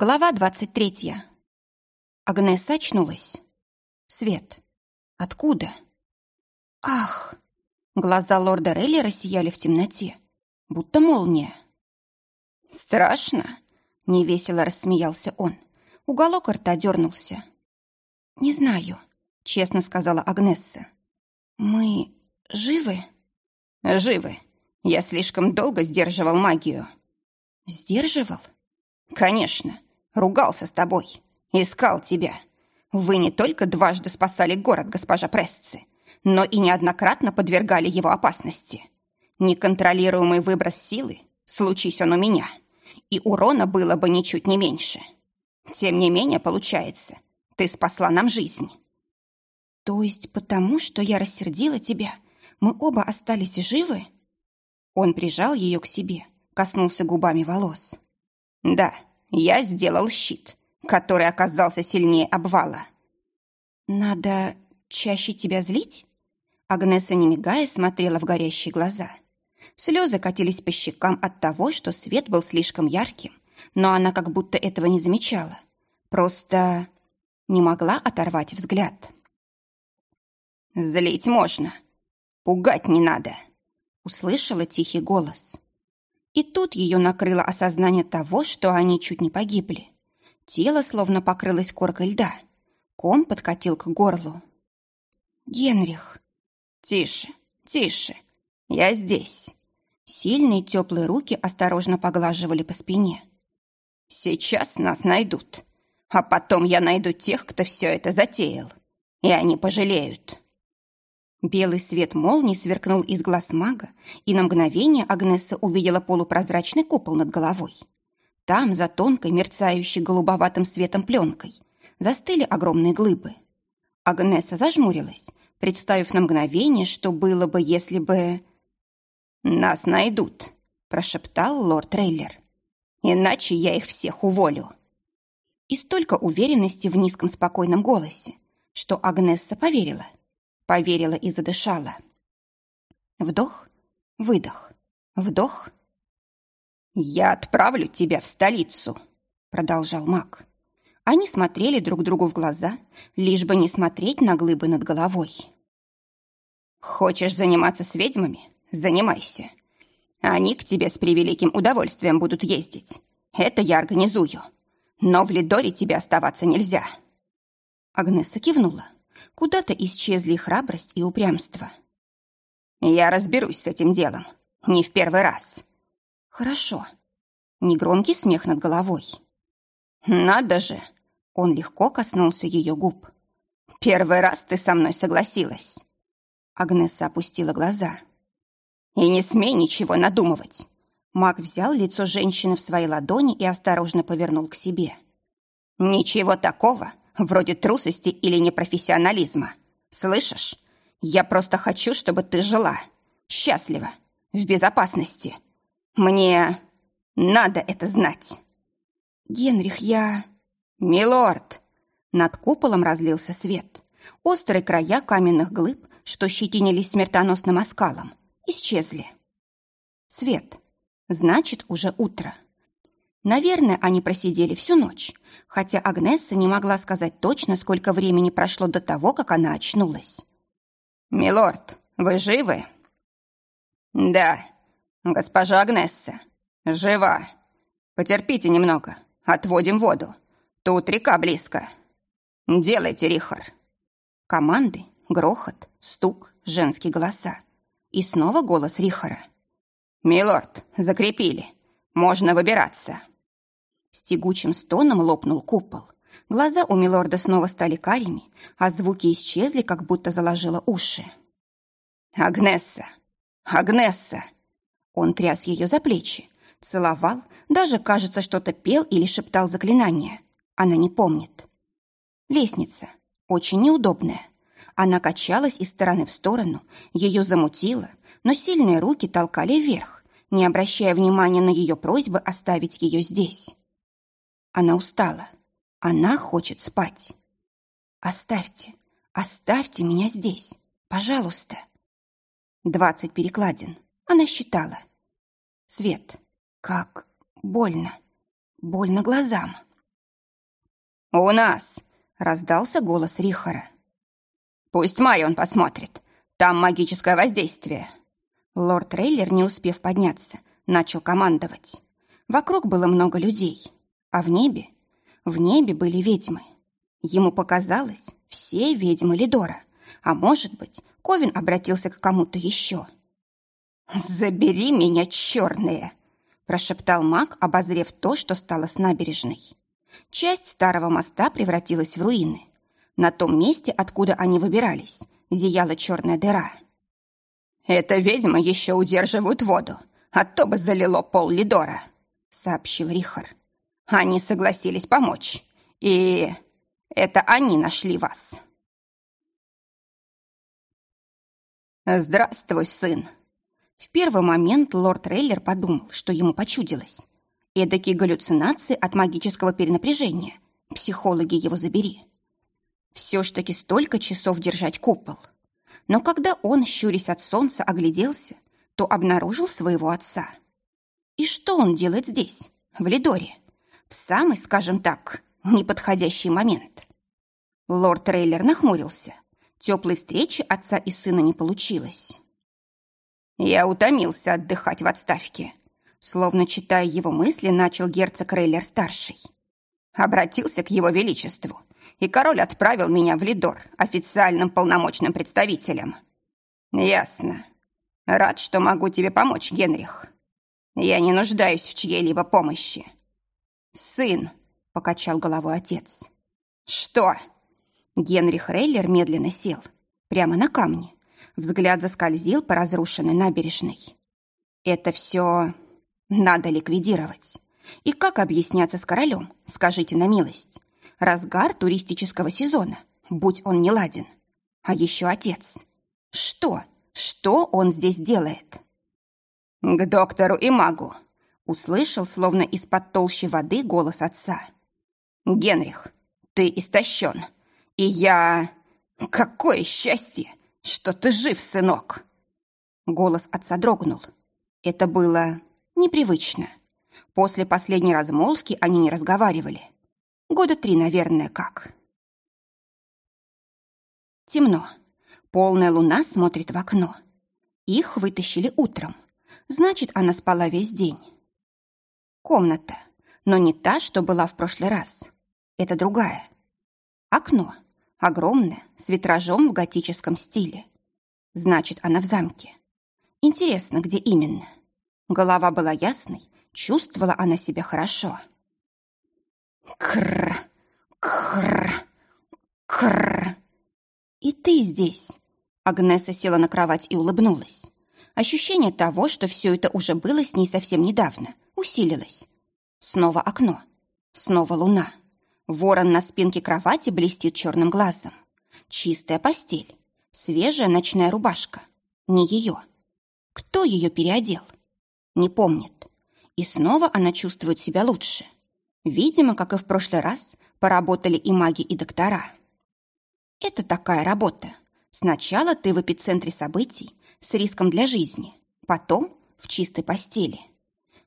Глава двадцать третья. Агнес очнулась. Свет. Откуда? Ах! Глаза лорда Реллера сияли в темноте, будто молния. «Страшно?» — невесело рассмеялся он. Уголок рта дернулся. «Не знаю», — честно сказала Агнесса. «Мы живы?» «Живы. Я слишком долго сдерживал магию». «Сдерживал?» «Конечно. Ругался с тобой. Искал тебя. Вы не только дважды спасали город, госпожа Прессы, но и неоднократно подвергали его опасности. Неконтролируемый выброс силы, случись он у меня, и урона было бы ничуть не меньше. Тем не менее, получается, ты спасла нам жизнь». «То есть потому, что я рассердила тебя, мы оба остались живы?» Он прижал ее к себе, коснулся губами волос. Да, я сделал щит, который оказался сильнее обвала. Надо чаще тебя злить? Агнеса, не мигая, смотрела в горящие глаза. Слезы катились по щекам от того, что свет был слишком ярким, но она как будто этого не замечала. Просто не могла оторвать взгляд. «Злить можно. Пугать не надо», — услышала тихий голос. И тут ее накрыло осознание того, что они чуть не погибли. Тело словно покрылось коркой льда. Ком подкатил к горлу. «Генрих!» «Тише, тише! Я здесь!» Сильные теплые руки осторожно поглаживали по спине. «Сейчас нас найдут, а потом я найду тех, кто все это затеял, и они пожалеют». Белый свет молнии сверкнул из глаз мага, и на мгновение Агнесса увидела полупрозрачный купол над головой. Там, за тонкой, мерцающей голубоватым светом пленкой, застыли огромные глыбы. Агнесса зажмурилась, представив на мгновение, что было бы, если бы... «Нас найдут», — прошептал лорд Трейлер. «Иначе я их всех уволю». И столько уверенности в низком спокойном голосе, что Агнесса поверила — Поверила и задышала. Вдох, выдох, вдох. «Я отправлю тебя в столицу», — продолжал маг. Они смотрели друг другу в глаза, лишь бы не смотреть на глыбы над головой. «Хочешь заниматься с ведьмами? Занимайся. Они к тебе с превеликим удовольствием будут ездить. Это я организую. Но в Лидоре тебе оставаться нельзя». Агнеса кивнула. Куда-то исчезли храбрость и упрямство. «Я разберусь с этим делом. Не в первый раз». «Хорошо». Негромкий смех над головой. «Надо же!» Он легко коснулся ее губ. «Первый раз ты со мной согласилась». Агнеса опустила глаза. «И не смей ничего надумывать». Маг взял лицо женщины в свои ладони и осторожно повернул к себе. «Ничего такого, Вроде трусости или непрофессионализма. Слышишь? Я просто хочу, чтобы ты жила. Счастлива. В безопасности. Мне надо это знать. Генрих, я... Милорд! Над куполом разлился свет. Острые края каменных глыб, что щетинились смертоносным оскалом, исчезли. Свет. Значит, уже утро. Наверное, они просидели всю ночь, хотя Агнесса не могла сказать точно, сколько времени прошло до того, как она очнулась. «Милорд, вы живы?» «Да, госпожа Агнесса, жива. Потерпите немного, отводим воду. Тут река близко. Делайте, Рихар». Команды, грохот, стук, женские голоса. И снова голос Рихара. «Милорд, закрепили. Можно выбираться». С тягучим стоном лопнул купол. Глаза у милорда снова стали карими, а звуки исчезли, как будто заложило уши. «Агнесса! Агнесса!» Он тряс ее за плечи, целовал, даже, кажется, что-то пел или шептал заклинание. Она не помнит. Лестница. Очень неудобная. Она качалась из стороны в сторону, ее замутило, но сильные руки толкали вверх, не обращая внимания на ее просьбы оставить ее здесь. Она устала. Она хочет спать. Оставьте, оставьте меня здесь, пожалуйста. Двадцать перекладин. Она считала. Свет. Как больно. Больно глазам. «У нас!» — раздался голос Рихара. «Пусть Майон посмотрит. Там магическое воздействие». Лорд Рейлер, не успев подняться, начал командовать. Вокруг было много людей, а в небе... В небе были ведьмы. Ему показалось, все ведьмы Лидора, а может быть, Ковин обратился к кому-то еще. «Забери меня, черные!» прошептал маг, обозрев то, что стало с набережной. Часть старого моста превратилась в руины. На том месте, откуда они выбирались, зияла черная дыра. «Это ведьмы еще удерживают воду, а то бы залило пол Лидора», — сообщил Рихар. «Они согласились помочь, и это они нашли вас». «Здравствуй, сын», в первый момент лорд Рейлер подумал, что ему почудилось. Эдакие галлюцинации от магического перенапряжения. Психологи его забери. Все ж таки столько часов держать купол. Но когда он, щурясь от солнца, огляделся, то обнаружил своего отца. И что он делает здесь, в Лидоре? В самый, скажем так, неподходящий момент. Лорд Рейлер нахмурился. Теплой встречи отца и сына не получилось. Я утомился отдыхать в отставке. Словно читая его мысли, начал герцог Рейлер-старший. Обратился к его величеству, и король отправил меня в Лидор официальным полномочным представителем. Ясно. Рад, что могу тебе помочь, Генрих. Я не нуждаюсь в чьей-либо помощи. Сын, покачал головой отец. Что? Генрих Рейлер медленно сел, прямо на камне, Взгляд заскользил по разрушенной набережной. Это все надо ликвидировать. И как объясняться с королем, скажите на милость? Разгар туристического сезона, будь он не ладен. А еще отец. Что? Что он здесь делает? К доктору и магу. Услышал, словно из-под толщи воды, голос отца. Генрих, ты истощен. И я... Какое счастье, «Что ты жив, сынок?» Голос отца дрогнул. Это было непривычно. После последней размолвки они не разговаривали. Года три, наверное, как. Темно. Полная луна смотрит в окно. Их вытащили утром. Значит, она спала весь день. Комната. Но не та, что была в прошлый раз. Это другая. Окно. Огромная, с витражом в готическом стиле. Значит, она в замке. Интересно, где именно? Голова была ясной, чувствовала она себя хорошо. Кр, кр, кр. И ты здесь. Агнеса села на кровать и улыбнулась. Ощущение того, что все это уже было с ней совсем недавно, усилилось. Снова окно. Снова луна. Ворон на спинке кровати блестит черным глазом. Чистая постель. Свежая ночная рубашка. Не ее. Кто ее переодел? Не помнит. И снова она чувствует себя лучше. Видимо, как и в прошлый раз, поработали и маги, и доктора. Это такая работа. Сначала ты в эпицентре событий с риском для жизни, потом в чистой постели.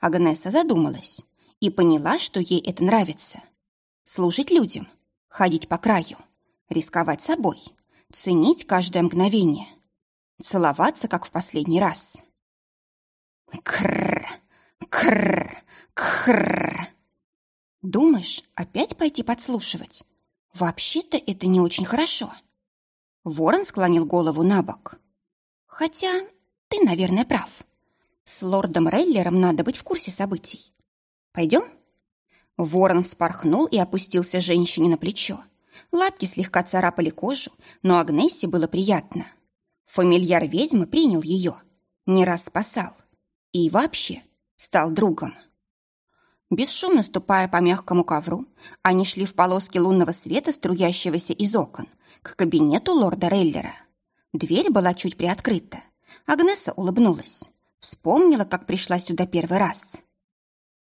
Агнеса задумалась и поняла, что ей это нравится – Служить людям, ходить по краю, рисковать собой, ценить каждое мгновение, целоваться, как в последний раз. Крррр, крррр, крррр. Думаешь, опять пойти подслушивать? Вообще-то это не очень хорошо. Ворон склонил голову на бок. Хотя ты, наверное, прав. С лордом Рейлером надо быть в курсе событий. Пойдем? Ворон вспорхнул и опустился женщине на плечо. Лапки слегка царапали кожу, но Агнессе было приятно. Фамильяр ведьмы принял ее, не раз спасал. И вообще стал другом. Бесшумно ступая по мягкому ковру, они шли в полоске лунного света, струящегося из окон, к кабинету лорда Рейлера. Дверь была чуть приоткрыта. Агнеса улыбнулась. Вспомнила, как пришла сюда первый раз.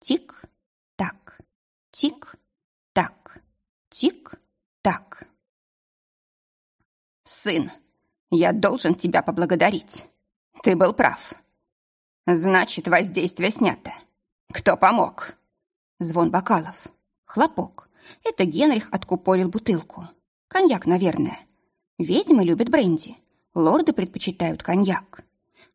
Тик-так. Тик-так, тик-так. Сын, я должен тебя поблагодарить. Ты был прав. Значит, воздействие снято. Кто помог? Звон бокалов. Хлопок. Это Генрих откупорил бутылку. Коньяк, наверное. Ведьмы любят бренди. Лорды предпочитают коньяк.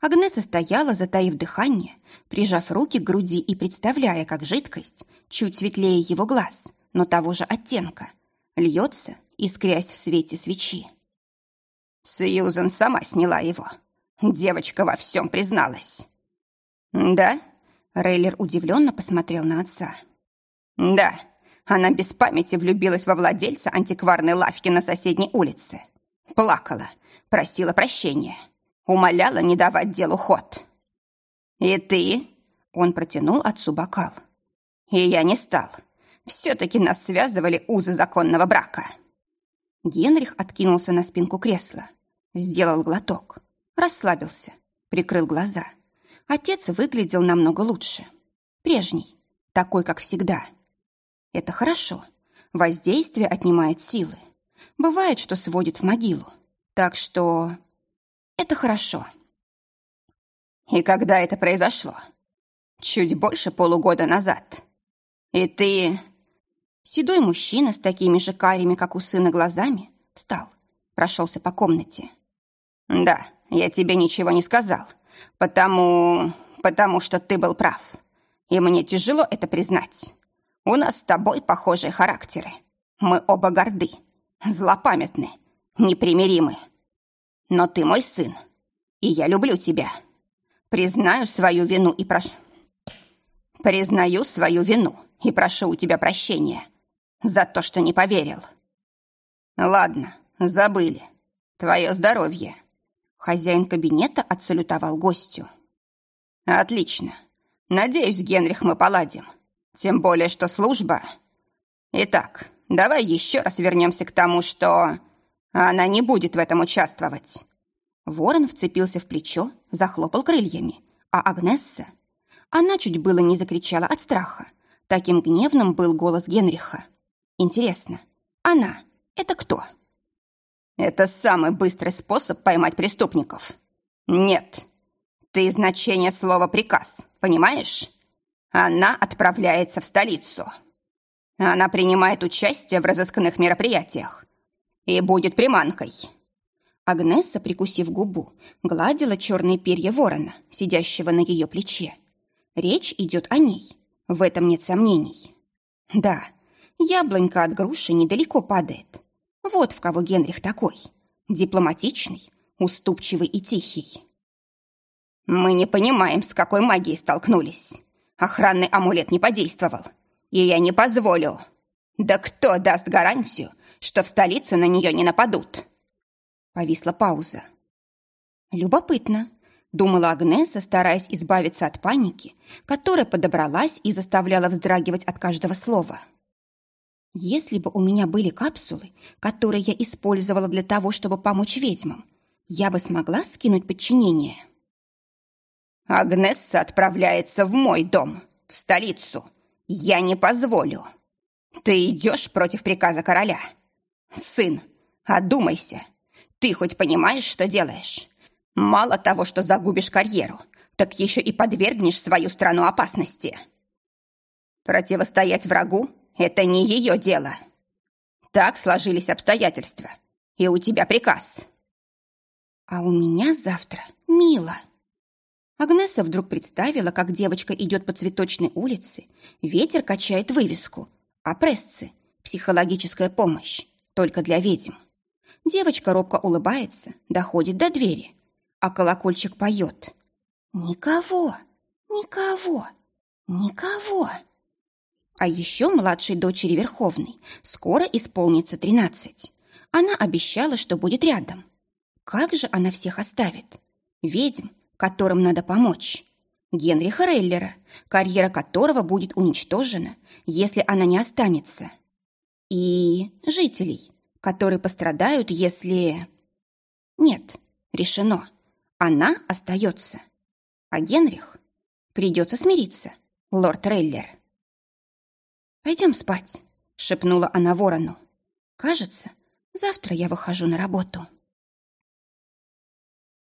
Агнеса стояла, затаив дыхание, прижав руки к груди и представляя, как жидкость, чуть светлее его глаз, но того же оттенка, льется, искрясь в свете свечи. Сьюзен сама сняла его. Девочка во всем призналась. «Да?» Рейлер удивленно посмотрел на отца. «Да, она без памяти влюбилась во владельца антикварной лавки на соседней улице. Плакала, просила прощения, умоляла не давать делу ход. И ты?» Он протянул отцу бокал. «И я не стал. Все-таки нас связывали узы законного брака». Генрих откинулся на спинку кресла, сделал глоток, расслабился, прикрыл глаза. Отец выглядел намного лучше. Прежний, такой, как всегда. Это хорошо. Воздействие отнимает силы. Бывает, что сводит в могилу. Так что это хорошо. И когда это произошло? Чуть больше полугода назад. И ты... Седой мужчина с такими же карими, как у сына, глазами встал, прошелся по комнате. «Да, я тебе ничего не сказал, потому... потому что ты был прав. И мне тяжело это признать. У нас с тобой похожие характеры. Мы оба горды, злопамятны, непримиримы. Но ты мой сын, и я люблю тебя. Признаю свою вину и прошу... Признаю свою вину и прошу у тебя прощения за то, что не поверил. Ладно, забыли. Твое здоровье. Хозяин кабинета отсалютовал гостю. Отлично. Надеюсь, Генрих, мы поладим. Тем более, что служба... Итак, давай еще раз вернемся к тому, что... Она не будет в этом участвовать. Ворон вцепился в плечо, захлопал крыльями, а Агнесса... Она чуть было не закричала от страха. Таким гневным был голос Генриха. Интересно, она — это кто? Это самый быстрый способ поймать преступников. Нет. Ты значение слова «приказ», понимаешь? Она отправляется в столицу. Она принимает участие в разыскных мероприятиях и будет приманкой. Агнесса, прикусив губу, гладила черные перья ворона, сидящего на ее плече. Речь идет о ней. В этом нет сомнений. Да, яблонька от груши недалеко падает. Вот в кого Генрих такой. Дипломатичный, уступчивый и тихий. Мы не понимаем, с какой магией столкнулись. Охранный амулет не подействовал. И я не позволю. Да кто даст гарантию, что в столице на нее не нападут?» Повисла пауза. «Любопытно», — думала Агнеса, стараясь избавиться от паники, которая подобралась и заставляла вздрагивать от каждого слова. «Если бы у меня были капсулы, которые я использовала для того, чтобы помочь ведьмам, я бы смогла скинуть подчинение». Агнесса отправляется в мой дом, в столицу. Я не позволю. Ты идешь против приказа короля. Сын, одумайся. Ты хоть понимаешь, что делаешь? Мало того, что загубишь карьеру, так еще и подвергнешь свою страну опасности. Противостоять врагу — это не ее дело. Так сложились обстоятельства. И у тебя приказ. А у меня завтра Мила. Агнеса вдруг представила, как девочка идет по цветочной улице, ветер качает вывеску, а прессы – психологическая помощь, только для ведьм. Девочка робко улыбается, доходит до двери, а колокольчик поет. «Никого, никого, никого!» А еще младшей дочери Верховной скоро исполнится тринадцать. Она обещала, что будет рядом. Как же она всех оставит? Ведьм, которым надо помочь. Генриха Рейлера, карьера которого будет уничтожена, если она не останется. И жителей, которые пострадают, если... Нет, решено. Она остается. А Генрих придется смириться, лорд Рейлер. «Пойдем спать», — шепнула она ворону. «Кажется, завтра я выхожу на работу».